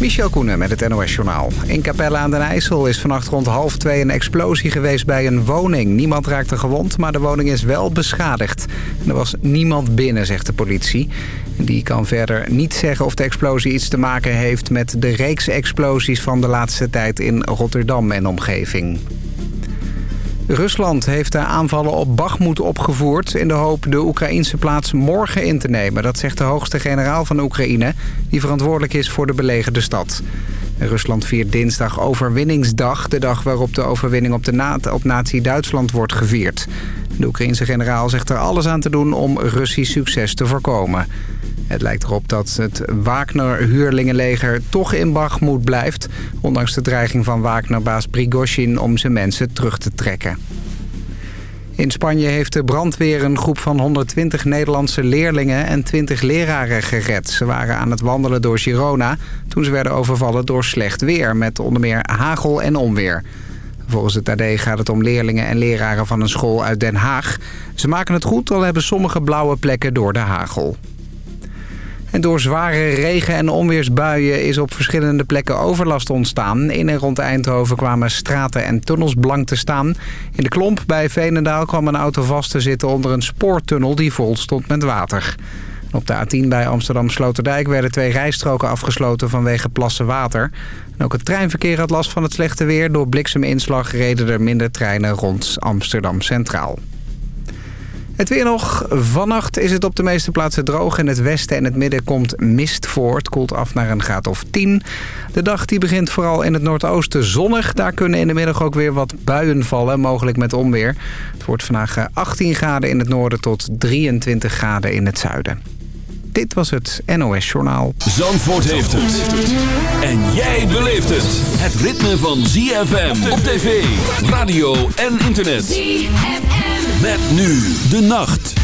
Michel Koenen met het NOS-journaal. In Capelle aan den IJssel is vannacht rond half twee een explosie geweest bij een woning. Niemand raakte gewond, maar de woning is wel beschadigd. er was niemand binnen, zegt de politie. Die kan verder niet zeggen of de explosie iets te maken heeft... met de reeks explosies van de laatste tijd in Rotterdam en omgeving. Rusland heeft de aanvallen op Bakhmut opgevoerd... in de hoop de Oekraïnse plaats morgen in te nemen. Dat zegt de hoogste generaal van Oekraïne... die verantwoordelijk is voor de belegerde stad. Rusland viert dinsdag overwinningsdag... de dag waarop de overwinning op, de op nazi-Duitsland wordt gevierd. De Oekraïnse generaal zegt er alles aan te doen om Russisch succes te voorkomen. Het lijkt erop dat het Wagner-huurlingenleger toch in Bakhmut blijft... ondanks de dreiging van Wagner-baas Prigozhin om zijn mensen terug te trekken. In Spanje heeft de brandweer een groep van 120 Nederlandse leerlingen en 20 leraren gered. Ze waren aan het wandelen door Girona toen ze werden overvallen door slecht weer... met onder meer hagel en onweer. Volgens het AD gaat het om leerlingen en leraren van een school uit Den Haag. Ze maken het goed, al hebben sommige blauwe plekken door de hagel. En door zware regen- en onweersbuien is op verschillende plekken overlast ontstaan. In en rond Eindhoven kwamen straten en tunnels blank te staan. In de klomp bij Veenendaal kwam een auto vast te zitten onder een spoortunnel die vol stond met water. Op de A10 bij Amsterdam-Sloterdijk werden twee rijstroken afgesloten vanwege plassen water. ook het treinverkeer had last van het slechte weer. Door blikseminslag reden er minder treinen rond Amsterdam Centraal. Het weer nog. Vannacht is het op de meeste plaatsen droog. In het westen en het midden komt mist voor. Het koelt af naar een graad of 10. De dag die begint vooral in het noordoosten zonnig. Daar kunnen in de middag ook weer wat buien vallen, mogelijk met onweer. Het wordt vandaag 18 eh, graden in het noorden tot 23 graden in het zuiden. Dit was het NOS Journaal. Zandvoort heeft het. En jij beleeft het. Het ritme van ZFM op tv, radio en internet. ZFM. Met nu de nacht.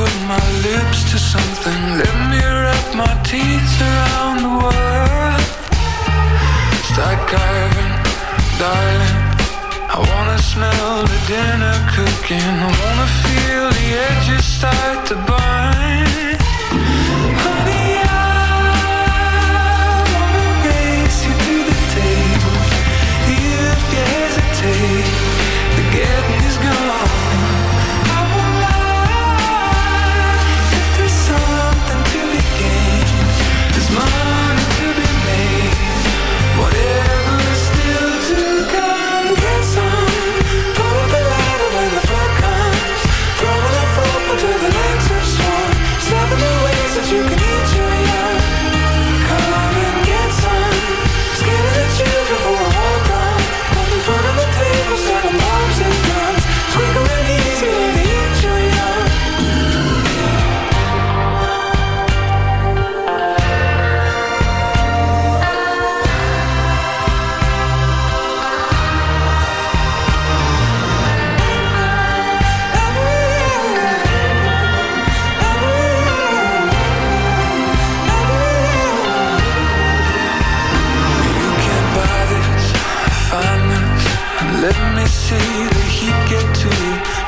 put my lips to something. Let me wrap my teeth around the word. Start diving, darling. I wanna smell the dinner cooking. I wanna feel the edges start to burn. Honey,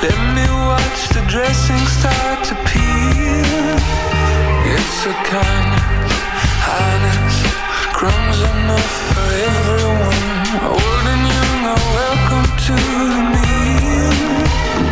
Let me watch the dressing start to peel. It's a kindness, highness, crumbs enough for everyone. Old and young are welcome to the meal.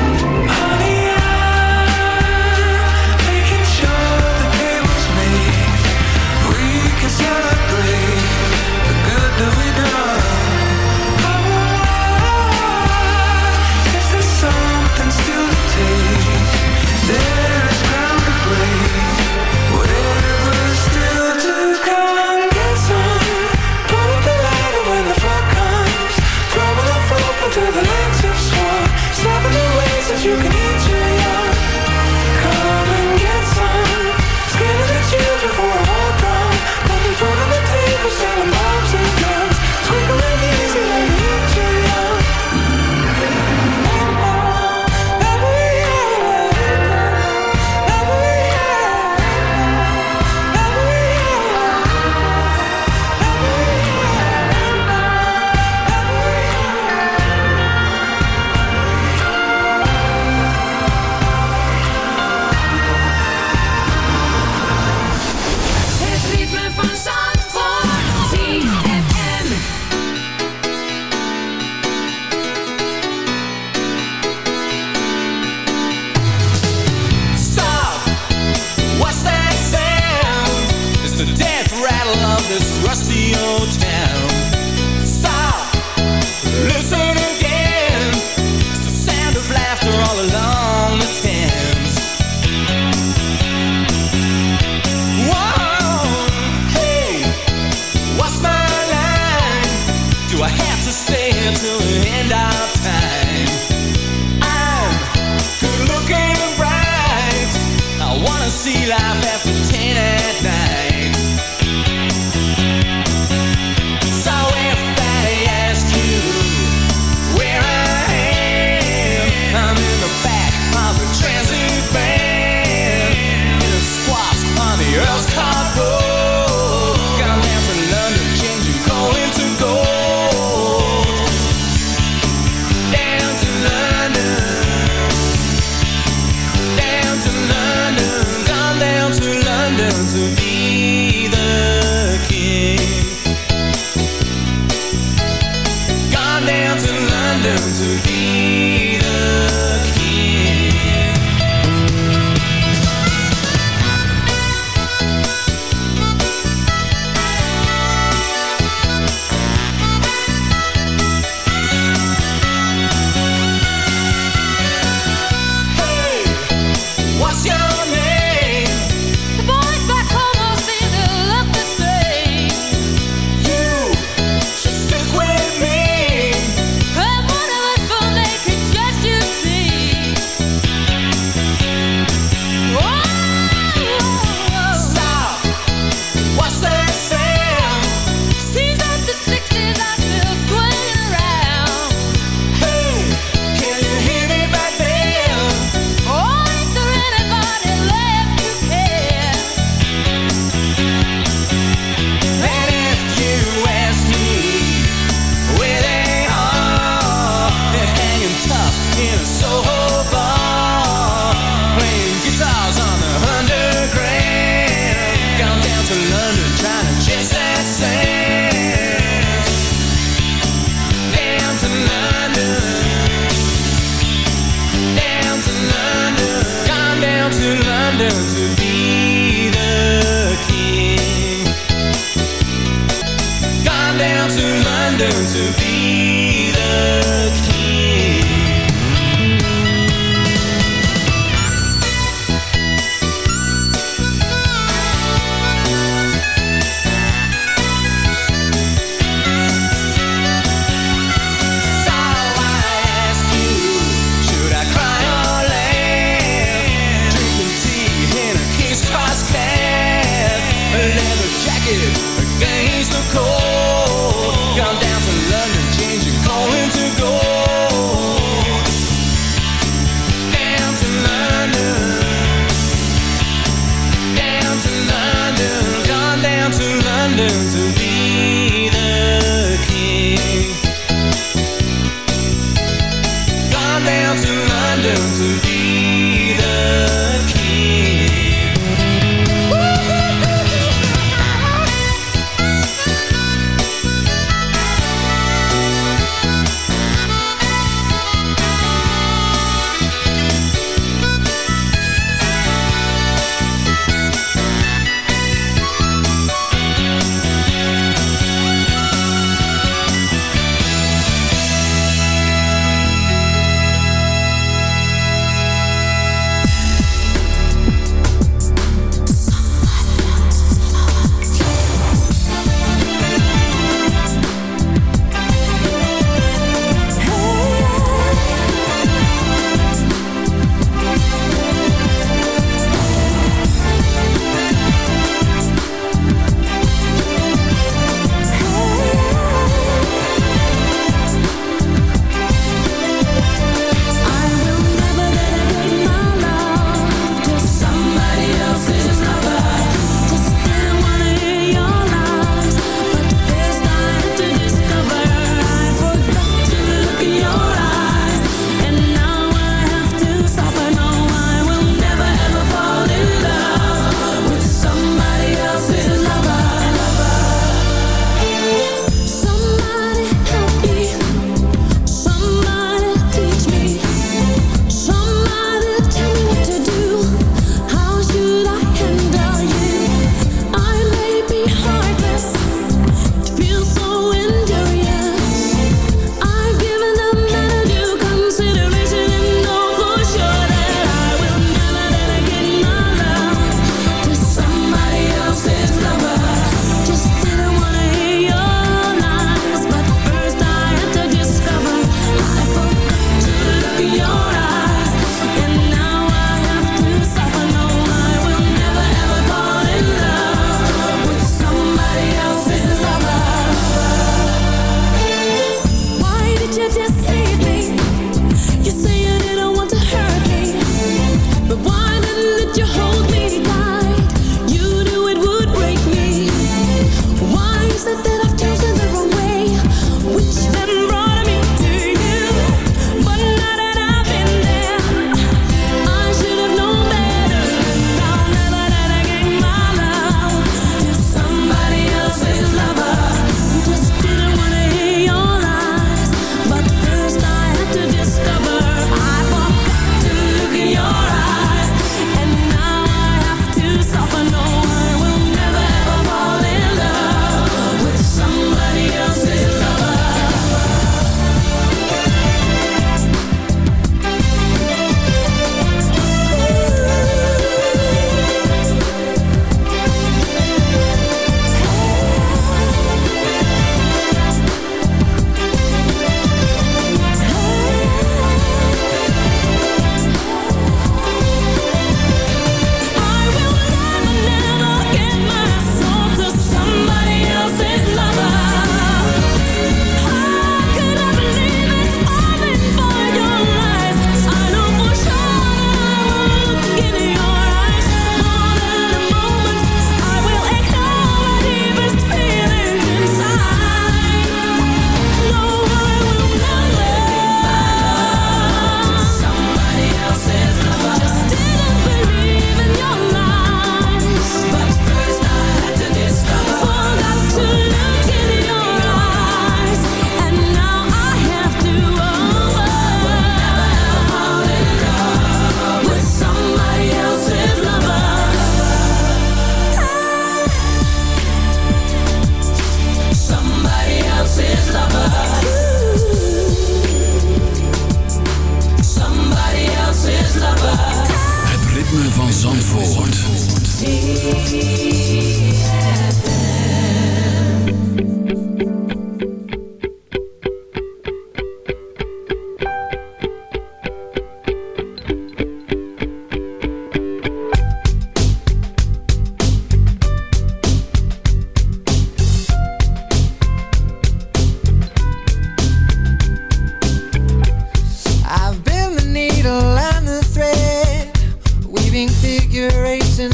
To be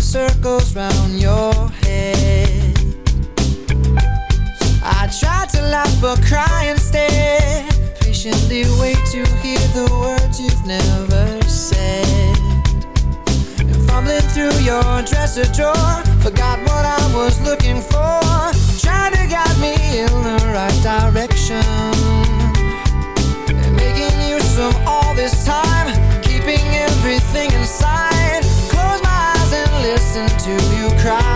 circles round your head. I tried to laugh but cry instead. Patiently wait to hear the words you've never said. And fumbling through your dresser drawer, forgot what I was looking for. Trying to guide me in the right direction. Cry.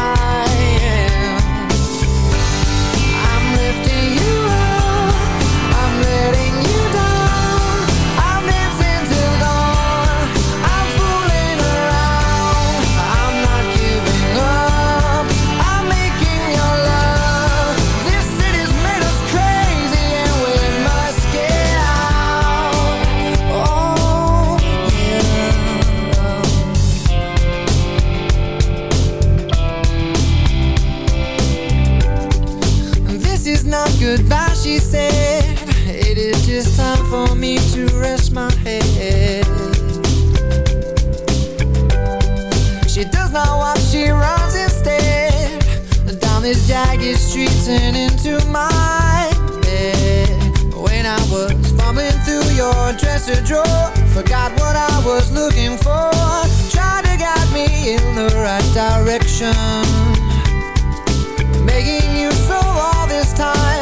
And into my bed. When I was fumbling through your dresser drawer, forgot what I was looking for. Tried to guide me in the right direction making you so all this time,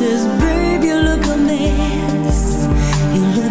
says, Babe, you look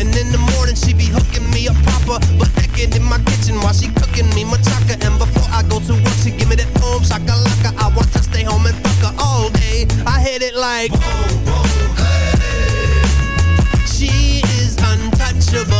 And in the morning she be hooking me up proper But naked in my kitchen while she cooking me machaca And before I go to work she give me that home shakalaka. I want to stay home and fuck her all day. I hit it like Whoa, hey. She is untouchable.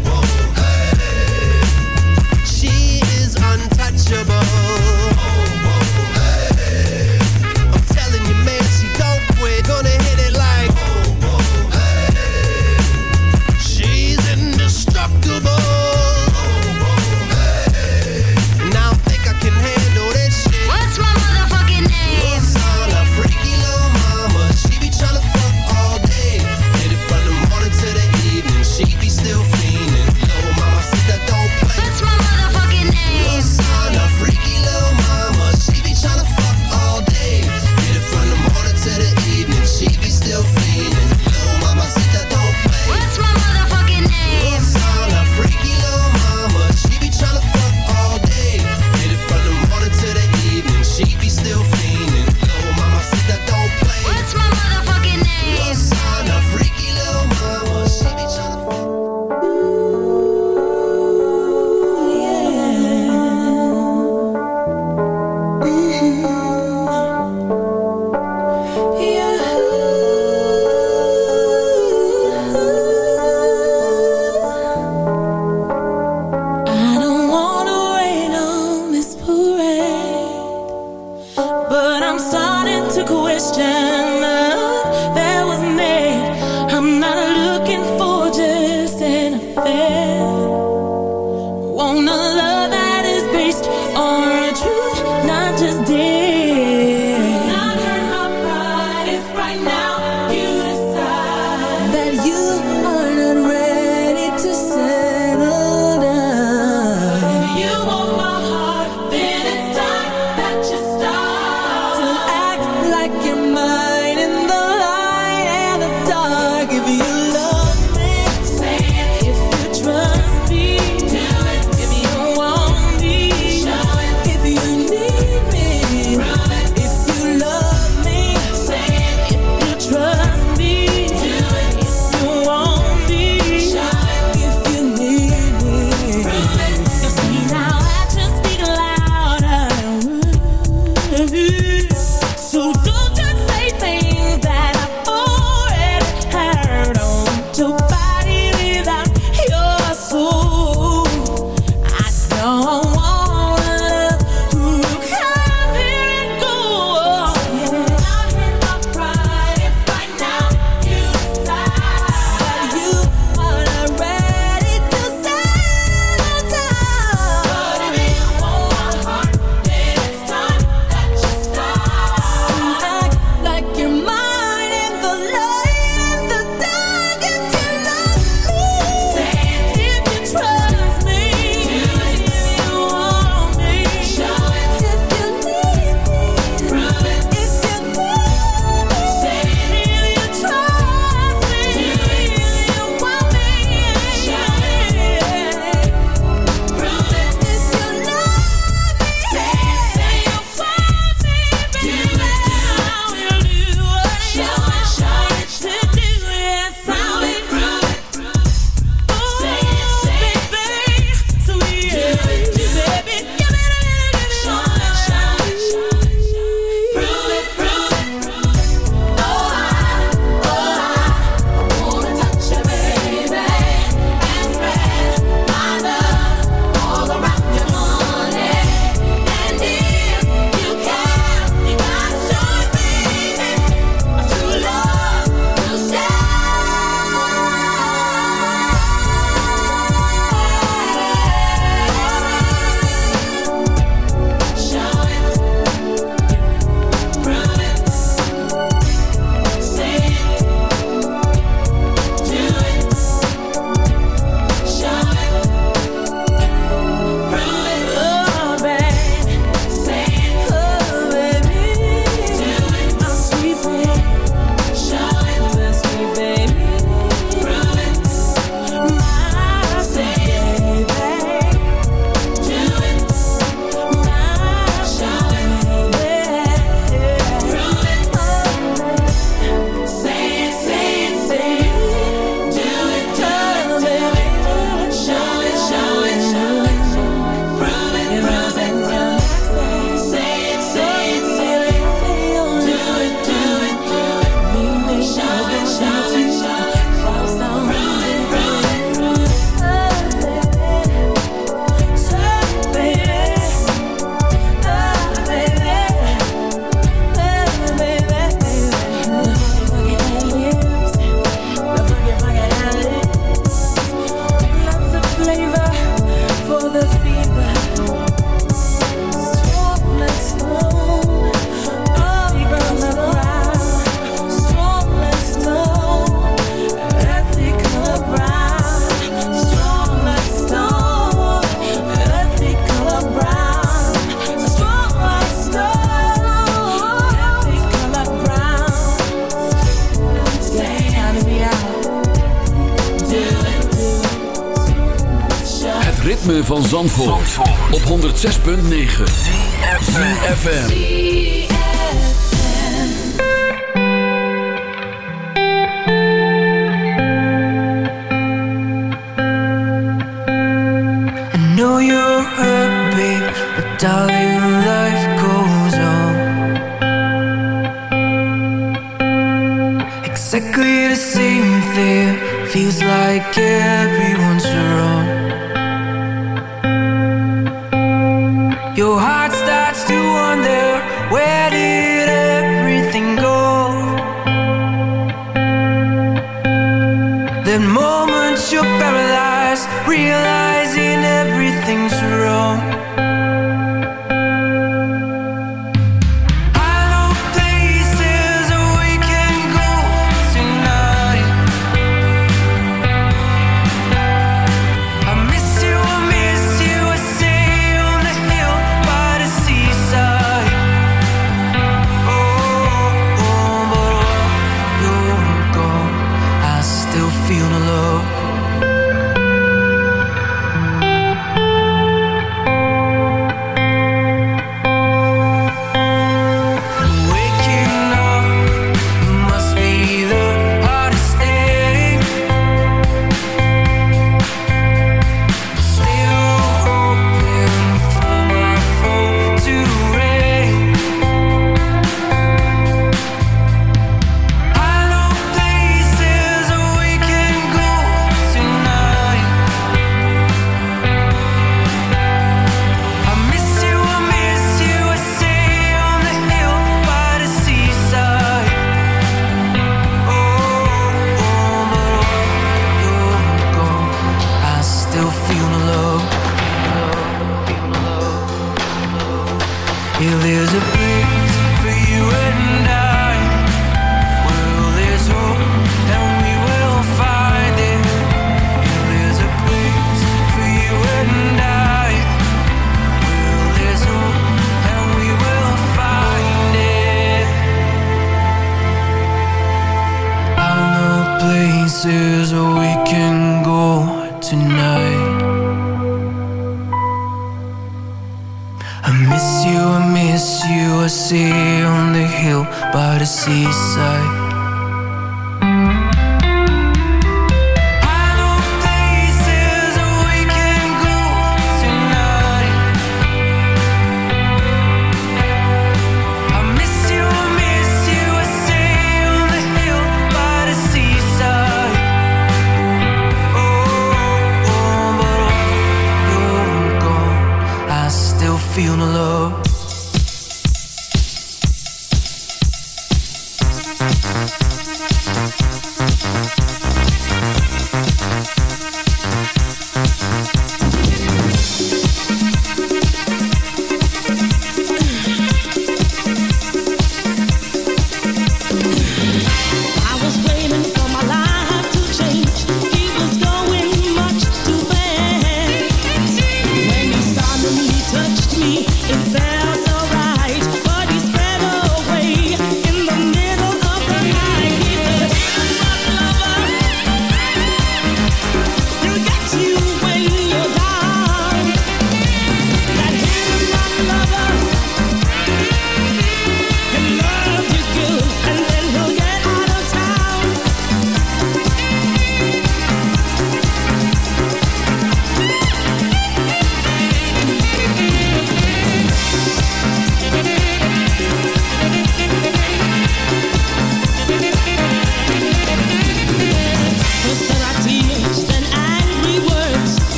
feels like everyone's by